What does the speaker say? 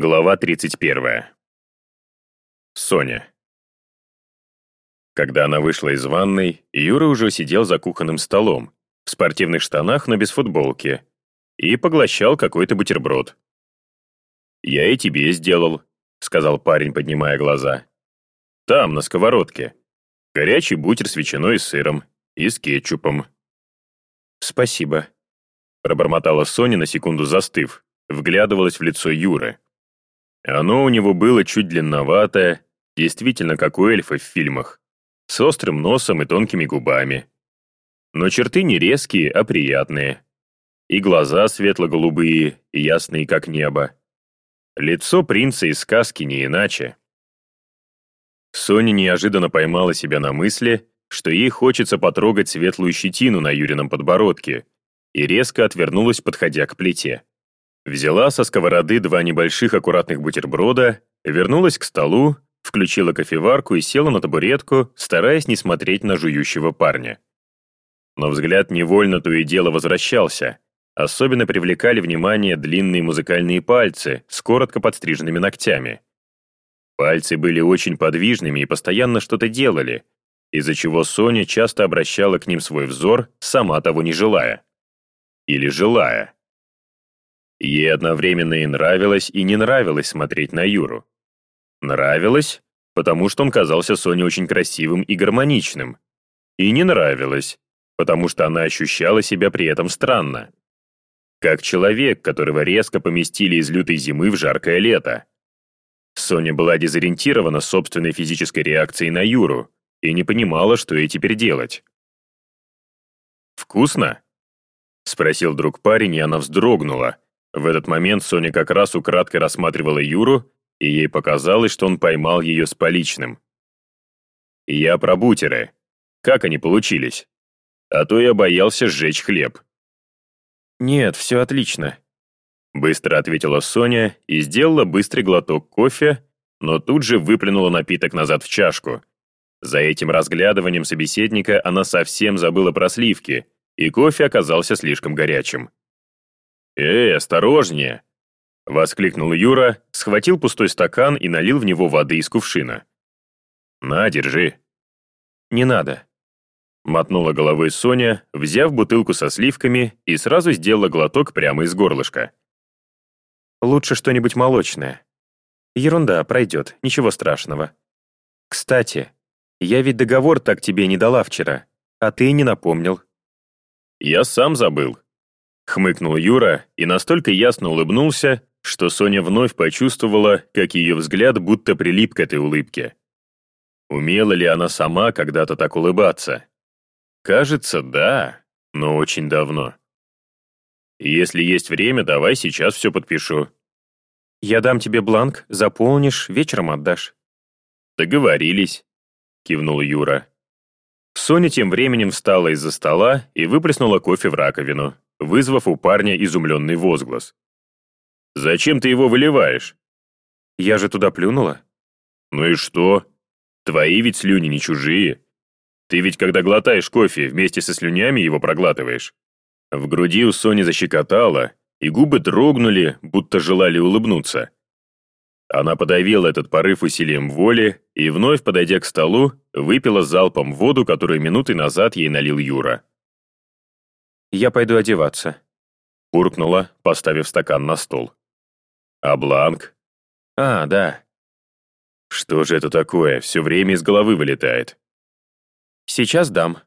Глава 31. Соня. Когда она вышла из ванной, Юра уже сидел за кухонным столом, в спортивных штанах, но без футболки, и поглощал какой-то бутерброд. «Я и тебе сделал», — сказал парень, поднимая глаза. «Там, на сковородке. Горячий бутер с ветчиной и сыром, и с кетчупом». «Спасибо», — пробормотала Соня, на секунду застыв, вглядывалась в лицо Юры. Оно у него было чуть длинноватое, действительно как у эльфа в фильмах, с острым носом и тонкими губами. Но черты не резкие, а приятные. И глаза светло-голубые, ясные, как небо. Лицо принца из сказки не иначе. Соня неожиданно поймала себя на мысли, что ей хочется потрогать светлую щетину на Юрином подбородке, и резко отвернулась, подходя к плите. Взяла со сковороды два небольших аккуратных бутерброда, вернулась к столу, включила кофеварку и села на табуретку, стараясь не смотреть на жующего парня. Но взгляд невольно то и дело возвращался. Особенно привлекали внимание длинные музыкальные пальцы с коротко подстриженными ногтями. Пальцы были очень подвижными и постоянно что-то делали, из-за чего Соня часто обращала к ним свой взор, сама того не желая. Или желая. Ей одновременно и нравилось, и не нравилось смотреть на Юру. Нравилось, потому что он казался Соне очень красивым и гармоничным. И не нравилось, потому что она ощущала себя при этом странно. Как человек, которого резко поместили из лютой зимы в жаркое лето. Соня была дезориентирована собственной физической реакцией на Юру и не понимала, что ей теперь делать. «Вкусно?» — спросил друг парень, и она вздрогнула, в этот момент Соня как раз украдкой рассматривала Юру, и ей показалось, что он поймал ее с поличным. «Я про бутеры. Как они получились? А то я боялся сжечь хлеб». «Нет, все отлично», — быстро ответила Соня и сделала быстрый глоток кофе, но тут же выплюнула напиток назад в чашку. За этим разглядыванием собеседника она совсем забыла про сливки, и кофе оказался слишком горячим. «Эй, осторожнее!» — воскликнул Юра, схватил пустой стакан и налил в него воды из кувшина. «На, держи». «Не надо», — мотнула головой Соня, взяв бутылку со сливками и сразу сделала глоток прямо из горлышка. «Лучше что-нибудь молочное. Ерунда, пройдет, ничего страшного. Кстати, я ведь договор так тебе не дала вчера, а ты не напомнил». «Я сам забыл», Хмыкнул Юра и настолько ясно улыбнулся, что Соня вновь почувствовала, как ее взгляд будто прилип к этой улыбке. Умела ли она сама когда-то так улыбаться? Кажется, да, но очень давно. Если есть время, давай сейчас все подпишу. Я дам тебе бланк, заполнишь, вечером отдашь. Договорились, кивнул Юра. Соня тем временем встала из-за стола и выплеснула кофе в раковину вызвав у парня изумленный возглас. «Зачем ты его выливаешь?» «Я же туда плюнула». «Ну и что? Твои ведь слюни не чужие. Ты ведь, когда глотаешь кофе, вместе со слюнями его проглатываешь». В груди у Сони защекотало, и губы дрогнули, будто желали улыбнуться. Она подавила этот порыв усилием воли и, вновь подойдя к столу, выпила залпом воду, которую минуты назад ей налил Юра. Я пойду одеваться». Буркнула, поставив стакан на стол. «А бланк?» «А, да». «Что же это такое? Все время из головы вылетает». «Сейчас дам».